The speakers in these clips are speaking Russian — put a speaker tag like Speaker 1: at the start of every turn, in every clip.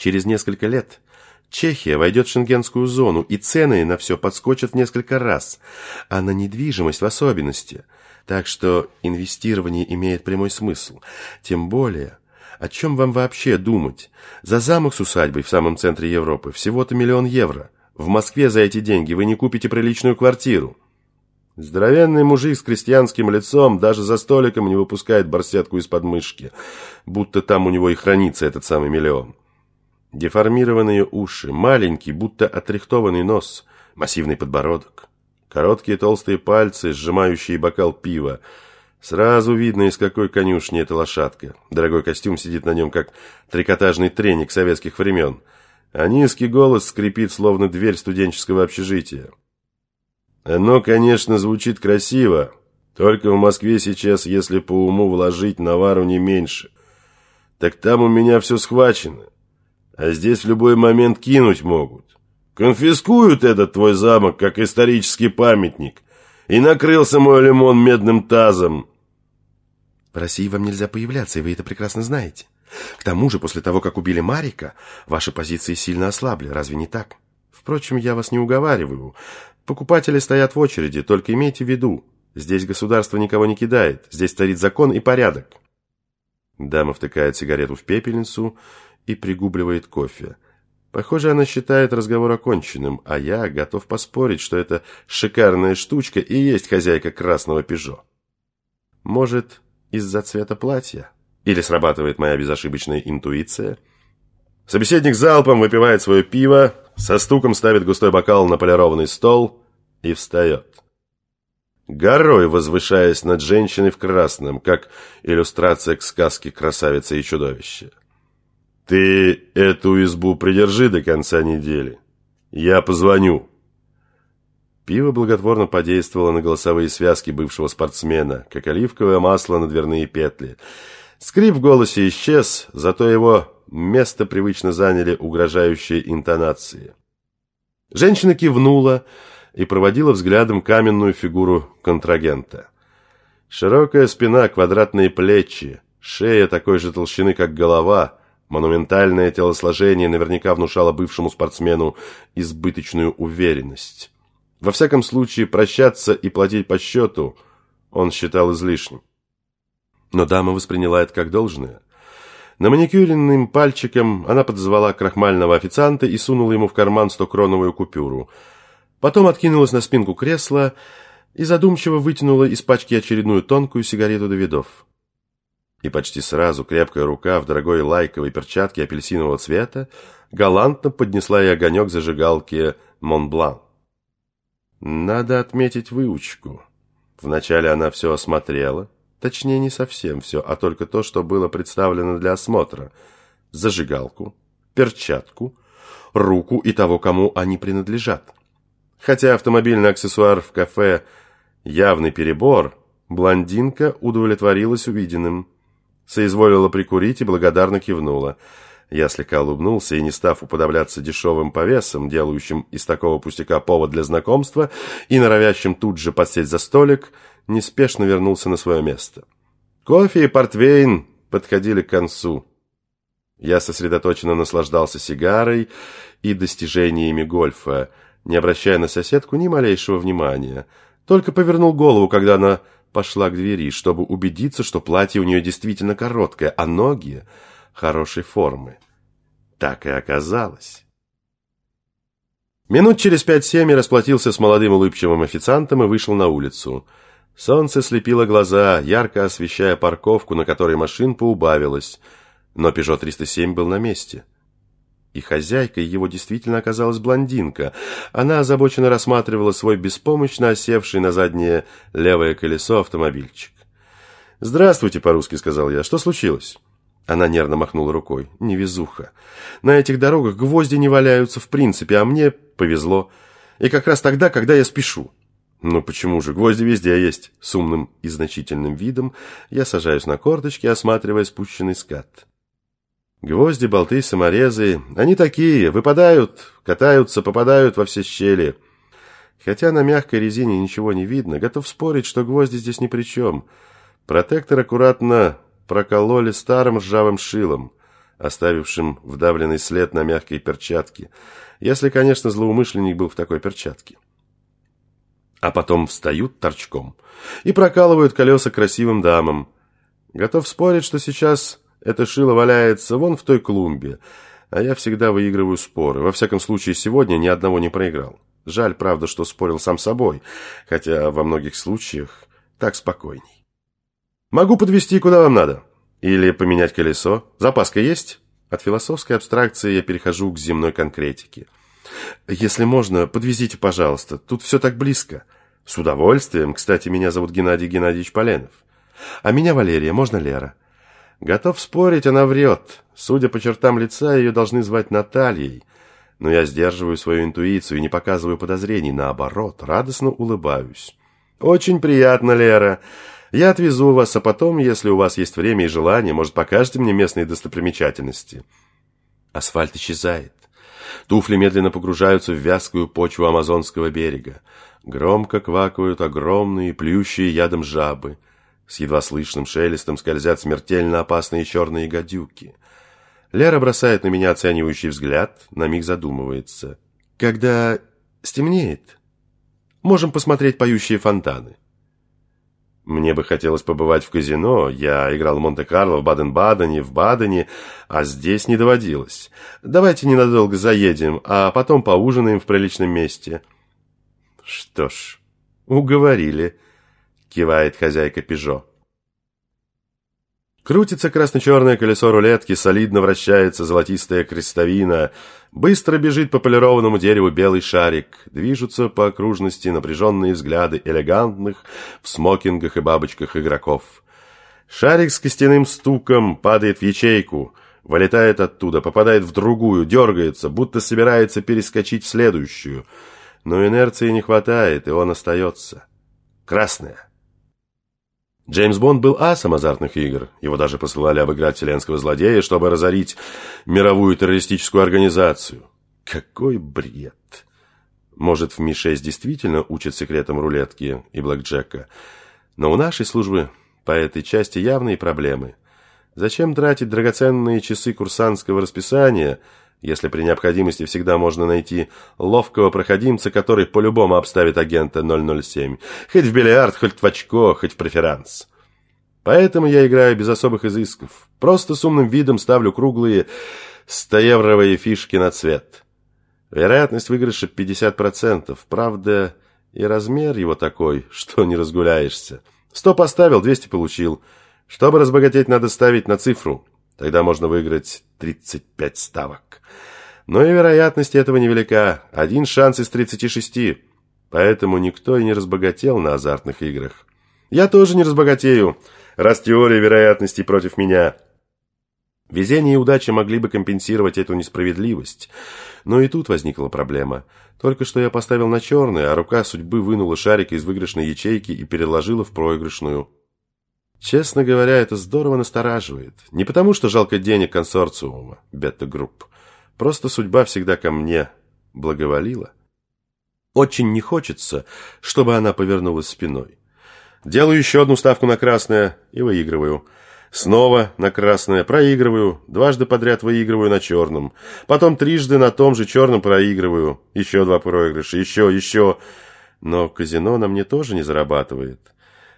Speaker 1: Через несколько лет Чехия войдет в шенгенскую зону, и цены на все подскочат в несколько раз, а на недвижимость в особенности. Так что инвестирование имеет прямой смысл. Тем более, о чем вам вообще думать? За замок с усадьбой в самом центре Европы всего-то миллион евро. В Москве за эти деньги вы не купите приличную квартиру. Здоровенный мужик с крестьянским лицом даже за столиком не выпускает барсетку из подмышки, будто там у него и хранится этот самый миллион. Деформированные уши, маленький, будто отрихтованный нос, массивный подбородок, короткие толстые пальцы, сжимающие бокал пива. Сразу видно, из какой конюшни эта лошадка. Дорогой костюм сидит на нем, как трикотажный треник советских времен. А низкий голос скрипит, словно дверь студенческого общежития. Оно, конечно, звучит красиво, только в Москве сейчас, если по уму вложить навару не меньше. Так там у меня все схвачено а здесь в любой момент кинуть могут. Конфискуют этот твой замок, как исторический памятник, и накрылся мой лимон медным тазом.
Speaker 2: В России вам нельзя появляться, и вы это прекрасно знаете. К тому же, после того, как убили Марика, ваши позиции сильно ослабли, разве не так? Впрочем, я вас не уговариваю. Покупатели стоят в очереди, только имейте в виду, здесь государство никого не кидает, здесь царит закон и порядок. Дама втыкает сигарету в пепельницу и пригубливает кофе. Похоже, она считает разговор оконченным, а я готов поспорить, что эта шикарная штучка и есть хозяйка красного «Пежо». Может, из-за цвета платья? Или срабатывает моя безошибочная интуиция? Собеседник залпом выпивает свое пиво, со стуком ставит густой бокал на полированный стол и встает. Горой возвышаясь над женщиной в красном, как иллюстрация к сказке «Красавица и чудовище». Ты эту избу придержи до конца недели. Я позвоню. Пиво благотворно подействовало на голосовые связки бывшего спортсмена, как оливковое масло на дверные петли. Скрип в голосе исчез, зато его место привычно заняли угрожающие интонации. Женщина кивнула и проводила взглядом каменную фигуру контрагента. Широкая спина, квадратные плечи, шея такой же толщины, как голова, Монументальное телосложение наверняка внушало бывшему спортсмену избыточную уверенность. Во всяком случае, прощаться и платить по счету он считал излишним. Но дама восприняла это как должное. На маникюренным пальчиком она подозвала крахмального официанта и сунула ему в карман стокроновую купюру. Потом откинулась на спинку кресла и задумчиво вытянула из пачки очередную тонкую сигарету Давидов. И почти сразу крепкая рука в дорогой лайковой перчатке апельсинового цвета галантно поднесла ей огонек зажигалки «Монблан». Надо отметить выучку. Вначале она все осмотрела, точнее не совсем все, а только то, что было представлено для осмотра. Зажигалку, перчатку, руку и того, кому они принадлежат. Хотя автомобильный аксессуар в кафе явный перебор, блондинка удовлетворилась увиденным – соизволила прикурить и благодарно кивнула. Я слегка улыбнулся и, не став уподобляться дешевым повесам, делающим из такого пустяка повод для знакомства и норовящим тут же подсесть за столик, неспешно вернулся на свое место. Кофе и портвейн подходили к концу. Я сосредоточенно наслаждался сигарой и достижениями гольфа, не обращая на соседку ни малейшего внимания. Только повернул голову, когда она пошла к двери, чтобы убедиться, что платье у нее действительно короткое, а ноги хорошей формы. Так и оказалось. Минут через пять-семь я расплатился с молодым улыбчивым официантом и вышел на улицу. Солнце слепило глаза, ярко освещая парковку, на которой машин поубавилось, но Peugeot 307 был на месте. И хозяйкой его действительно оказалась блондинка. Она озабоченно рассматривала свой беспомощно осевший на заднее левое колесо автомобильчик. «Здравствуйте», — по-русски сказал я. «Что случилось?» Она нервно махнула рукой. «Невезуха. На этих дорогах гвозди не валяются в принципе, а мне повезло. И как раз тогда, когда я спешу». «Ну почему же? Гвозди везде есть». С умным и значительным видом я сажаюсь на корточки, осматривая спущенный скат. Гвозди, болты, саморезы, они такие, выпадают, катаются, попадают во все щели. Хотя на мягкой резине ничего не видно, готов спорить, что гвозди здесь ни при чем. Протектор аккуратно прокололи старым ржавым шилом.
Speaker 1: оставившим вдавленный след на мягкой перчатке, если, конечно, злоумышленник был в такой перчатке. А потом встают торчком и прокалывают колеса красивым дамам. Готов спорить, что сейчас это шило валяется вон в той клумбе, а я всегда выигрываю споры. Во всяком случае, сегодня ни одного не проиграл. Жаль, правда, что спорил сам собой, хотя во многих случаях так спокойней. Могу подвести куда вам надо. Или поменять колесо. Запаска есть? От философской абстракции я перехожу к земной конкретике. Если можно, подвезите, пожалуйста. Тут все так близко. С удовольствием. Кстати, меня зовут Геннадий Геннадьевич Поленов. А меня Валерия. Можно Лера? Готов спорить, она врет. Судя по чертам лица, ее должны звать Натальей. Но я сдерживаю свою интуицию и не показываю подозрений. Наоборот, радостно улыбаюсь. «Очень приятно, Лера. Я отвезу вас, а потом, если у вас есть время и желание, может, покажете мне местные достопримечательности». Асфальт исчезает. Туфли медленно погружаются в вязкую почву Амазонского берега. Громко квакают огромные, плюющие ядом жабы. С едва слышным шелестом скользят смертельно опасные черные гадюки. Лера бросает на меня оценивающий взгляд, на миг задумывается. «Когда стемнеет, можем посмотреть поющие фонтаны». Мне бы хотелось побывать в казино. Я играл в Монте-Карло, в Баден-Бадене, в Бадене, а здесь не доводилось. Давайте ненадолго заедем, а потом поужинаем в приличном месте. Что ж, уговорили кивает хозяйка Пежо. Крутится красно-черное колесо рулетки, солидно вращается золотистая крестовина, быстро бежит по полированному дереву белый шарик, движутся по окружности напряженные взгляды элегантных в смокингах и бабочках игроков. Шарик с костяным стуком падает в ячейку, вылетает оттуда, попадает в другую, дергается, будто собирается перескочить в следующую. Но инерции не хватает, и он остается. Красная. Джеймс Бонд был асом азартных игр. Его даже посылали обыграть вселенского злодея, чтобы разорить мировую террористическую организацию. Какой бред! Может, в Ми-6 действительно учат секретам рулетки и блэкджека, но у нашей службы по этой части явные проблемы. Зачем тратить драгоценные часы курсантского расписания, если при необходимости всегда можно найти ловкого проходимца, который по-любому обставит агента 007, хоть в бильярд, хоть в очко, хоть в преферанс. Поэтому я играю без особых изысков, просто с умным видом ставлю круглые 100-евровые фишки на цвет. Вероятность выигрыша 50%, правда, и размер его такой, что не разгуляешься. 100 поставил, 200 получил. Чтобы разбогатеть, надо ставить на цифру, тогда можно выиграть 35 ставок. Но и вероятность этого невелика. Один шанс из 36. Поэтому никто и не разбогател на азартных играх. Я тоже не разбогатею, раз теория вероятностей против меня. Везение и удача могли бы компенсировать эту несправедливость. Но и тут возникла проблема. Только что я поставил на черное, а рука судьбы вынула шарик из выигрышной ячейки и переложила в проигрышную. Честно говоря, это здорово настораживает. Не потому, что жалко денег консорциума, бета-групп. Просто судьба всегда ко мне благоволила. Очень не хочется, чтобы она повернулась спиной. Делаю еще одну ставку на красное и выигрываю. Снова на красное проигрываю, дважды подряд выигрываю на черном. Потом трижды на том же черном проигрываю. Еще два проигрыша, еще, еще. Но казино на мне тоже не зарабатывает.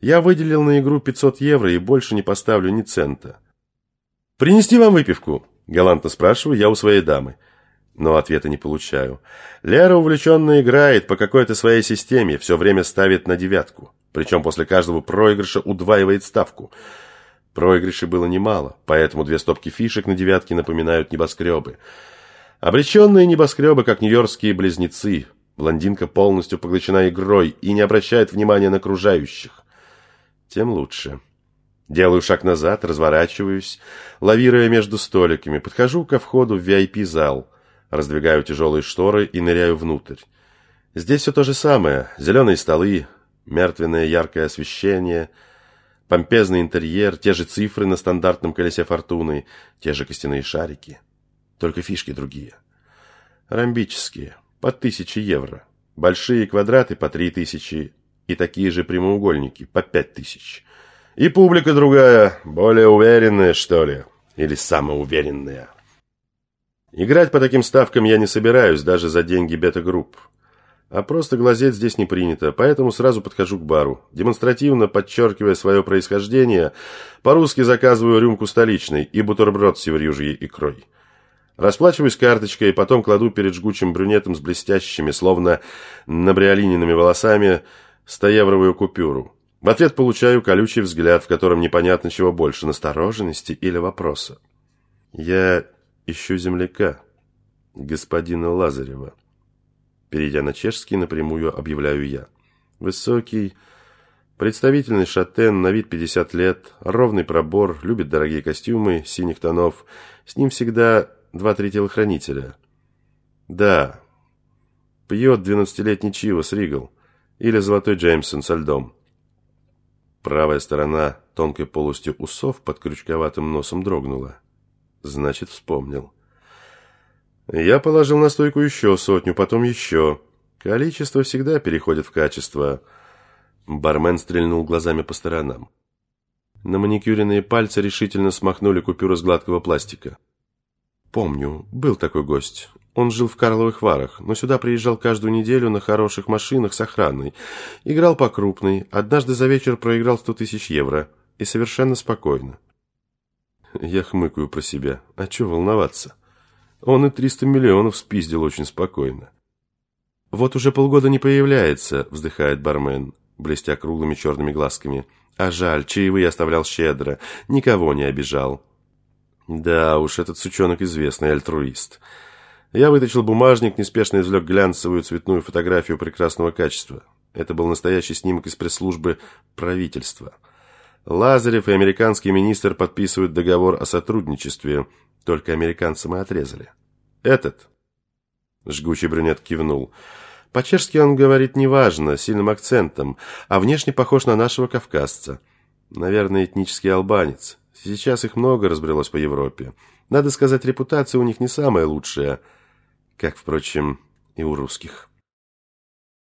Speaker 1: Я выделил на игру 500 евро и больше не поставлю ни цента. «Принести вам выпивку?» Галантно спрашиваю я у своей дамы. Но ответа не получаю. Лера увлеченно играет по какой-то своей системе, все время ставит на девятку. Причем после каждого проигрыша удваивает ставку. Проигрышей было немало, поэтому две стопки фишек на девятке напоминают небоскребы. Обреченные небоскребы, как нью-йоркские близнецы. Блондинка полностью поглощена игрой и не обращает внимания на окружающих. Тем лучше. Делаю шаг назад, разворачиваюсь, лавируя между столиками, подхожу ко входу в VIP-зал, раздвигаю тяжелые шторы и ныряю внутрь. Здесь все то же самое. Зеленые столы, мертвенное яркое освещение, помпезный интерьер, те же цифры на стандартном колесе фортуны, те же костяные шарики. Только фишки другие. Ромбические, по тысяче евро. Большие квадраты по три тысячи и такие же прямоугольники по пять тысяч. И публика другая, более уверенная, что ли, или самоуверенная. Играть по таким ставкам я не собираюсь, даже за деньги бета-групп. А просто глазеть здесь не принято, поэтому сразу подхожу к бару. Демонстративно подчеркивая свое происхождение, по-русски заказываю рюмку столичной и бутерброд с севрюжьей икрой. Расплачиваюсь карточкой, потом кладу перед жгучим брюнетом с блестящими, словно набриолиненными волосами, стоевровую купюру. В ответ получаю колючий взгляд, в котором непонятно чего больше, настороженности или вопроса. Я ищу земляка, господина Лазарева. Перейдя на чешский, напрямую объявляю я. Высокий, представительный шатен, на вид 50 лет, ровный пробор, любит дорогие костюмы синих тонов. С ним всегда два-три телохранителя. Да, пьет двенадцатилетний Чивас Ригл или Золотой Джеймсон со льдом. Правая сторона тонкой полостью усов под крючковатым носом дрогнула. Значит, вспомнил. Я положил на стойку еще сотню, потом еще. Количество всегда переходит в качество. Бармен стрельнул глазами по сторонам. На маникюренные пальцы решительно смахнули купюру с гладкого пластика. Помню, был такой гость. Он жил в Карловых Варах, но сюда приезжал каждую неделю на хороших машинах с охраной. Играл по крупной, однажды за вечер проиграл сто тысяч евро. И совершенно спокойно. Я хмыкаю про себя. А чё волноваться? Он и триста миллионов спиздил очень спокойно. «Вот уже полгода не появляется», — вздыхает бармен, блестя круглыми черными глазками. «А жаль, чаевые оставлял щедро, никого не обижал». Да уж, этот сучонок известный альтруист. Я вытащил бумажник, неспешно извлек глянцевую цветную фотографию прекрасного качества. Это был настоящий снимок из пресс-службы правительства. Лазарев и американский министр подписывают договор о сотрудничестве, только американцы мы отрезали. Этот? Жгучий брюнет кивнул. По-чешски он говорит неважно, сильным акцентом, а внешне похож на нашего кавказца. Наверное, этнический албанец. Сейчас их много разбрелось по Европе. Надо сказать, репутация у них не самая лучшая, как, впрочем, и у русских.